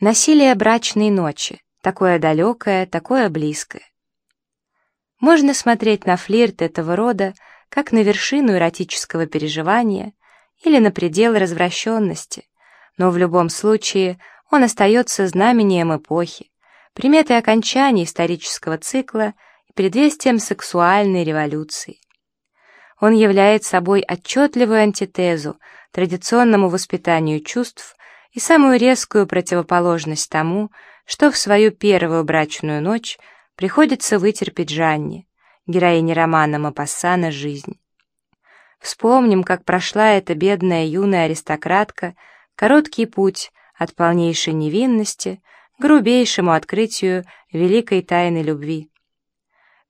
Насилие брачной ночи, такое далекое, такое близкое. Можно смотреть на флирт этого рода как на вершину эротического переживания или на предел развращенности, но в любом случае он остается знамением эпохи, приметой окончания исторического цикла и предвестием сексуальной революции. Он является собой отчетливую антитезу традиционному воспитанию чувств и самую резкую противоположность тому, что в свою первую брачную ночь приходится вытерпеть Жанне, героине романа Мапассана «Жизнь». Вспомним, как прошла эта бедная юная аристократка короткий путь от полнейшей невинности к грубейшему открытию великой тайны любви.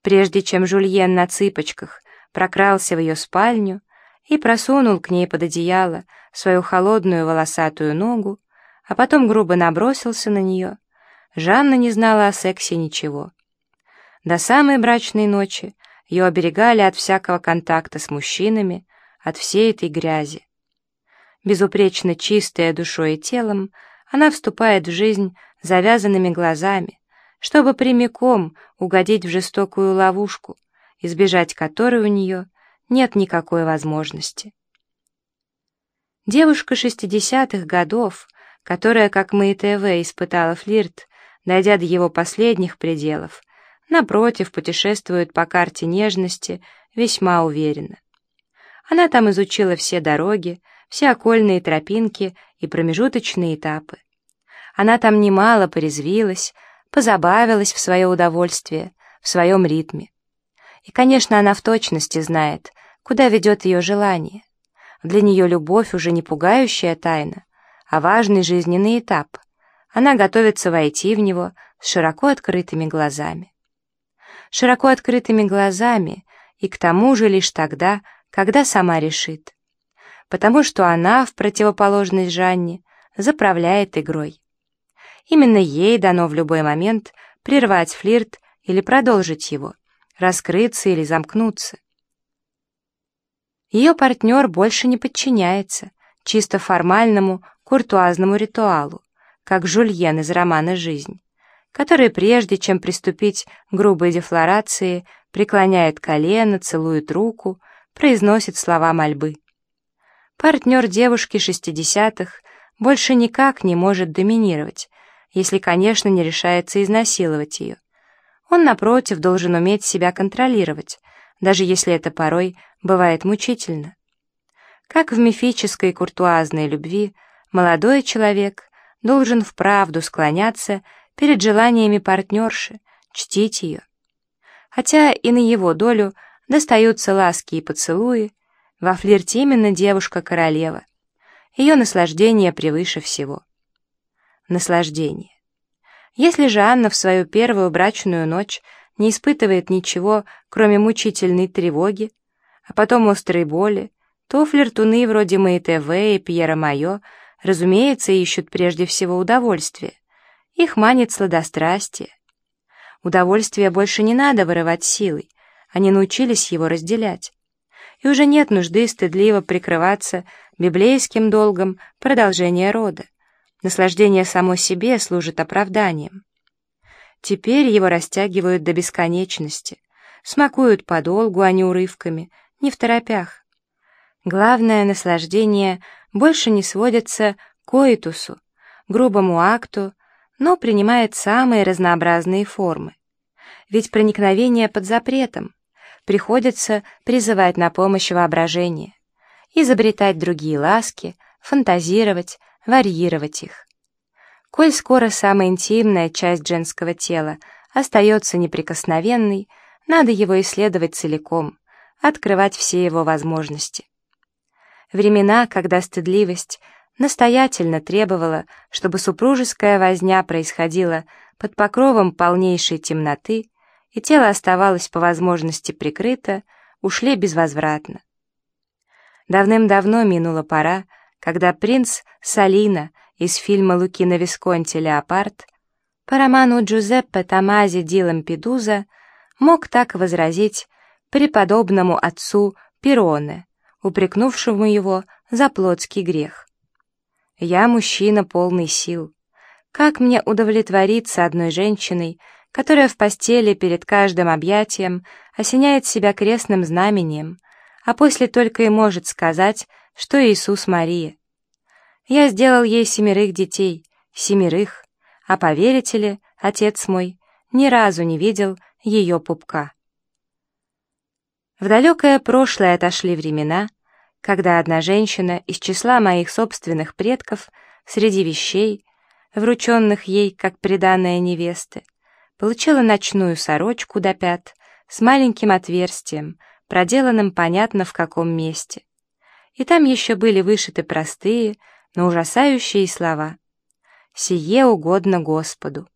Прежде чем Жульен на цыпочках прокрался в ее спальню и просунул к ней под одеяло свою холодную волосатую ногу, а потом грубо набросился на нее, Жанна не знала о сексе ничего. До самой брачной ночи ее оберегали от всякого контакта с мужчинами, от всей этой грязи. Безупречно чистая душой и телом, она вступает в жизнь завязанными глазами, чтобы прямиком угодить в жестокую ловушку, избежать которой у нее нет никакой возможности. Девушка шестидесятых годов, которая, как мы и ТВ, испытала флирт, дойдя до его последних пределов, напротив, путешествует по карте нежности весьма уверенно. Она там изучила все дороги, все окольные тропинки и промежуточные этапы. Она там немало порезвилась, позабавилась в свое удовольствие, в своем ритме. И, конечно, она в точности знает, куда ведет ее желание. Для нее любовь уже не пугающая тайна, а важный жизненный этап. Она готовится войти в него с широко открытыми глазами. Широко открытыми глазами и к тому же лишь тогда, когда сама решит. Потому что она, в противоположность Жанне, заправляет игрой. Именно ей дано в любой момент прервать флирт или продолжить его, раскрыться или замкнуться. Ее партнер больше не подчиняется чисто формальному куртуазному ритуалу, как Жульен из романа «Жизнь», который прежде чем приступить к грубой дефлорации преклоняет колено, целует руку, произносит слова мольбы. Партнер девушки шестидесятых больше никак не может доминировать, если, конечно, не решается изнасиловать ее. Он, напротив, должен уметь себя контролировать, даже если это порой бывает мучительно. Как в мифической куртуазной любви, молодой человек должен вправду склоняться перед желаниями партнерши, чтить ее. Хотя и на его долю достаются ласки и поцелуи, во флирте именно девушка-королева. Ее наслаждение превыше всего. Наслаждение. Если же Анна в свою первую брачную ночь не испытывает ничего, кроме мучительной тревоги, а потом острой боли, то флиртуны вроде Мэй ТВ и Пьера Майо, разумеется, ищут прежде всего удовольствие. Их манит сладострастие. Удовольствие больше не надо вырывать силой, они научились его разделять. И уже нет нужды стыдливо прикрываться библейским долгом продолжения рода. Наслаждение само себе служит оправданием. Теперь его растягивают до бесконечности, смакуют подолгу, а не урывками, не в торопях. Главное наслаждение больше не сводится к коитусу, грубому акту, но принимает самые разнообразные формы. Ведь проникновение под запретом приходится призывать на помощь воображение, изобретать другие ласки, фантазировать, варьировать их. Коль скоро самая интимная часть женского тела остается неприкосновенной, надо его исследовать целиком, открывать все его возможности. Времена, когда стыдливость настоятельно требовала, чтобы супружеская возня происходила под покровом полнейшей темноты, и тело оставалось по возможности прикрыто, ушли безвозвратно. Давным-давно минула пора, когда принц Салина из фильма Лукино Висконти «Леопард» по роману Джузеппе Томази ди Лампедуза мог так возразить преподобному отцу Пироне, упрекнувшему его за плотский грех. «Я мужчина полный сил. Как мне удовлетвориться одной женщиной, которая в постели перед каждым объятием осеняет себя крестным знамением, а после только и может сказать, что Иисус Мария. Я сделал ей семерых детей, семерых, а поверите ли, отец мой ни разу не видел ее пупка. В далекое прошлое отошли времена, когда одна женщина из числа моих собственных предков среди вещей, врученных ей как приданная невесты, получила ночную сорочку до пят с маленьким отверстием, проделанным понятно в каком месте. И там еще были вышиты простые, но ужасающие слова. «Сие угодно Господу».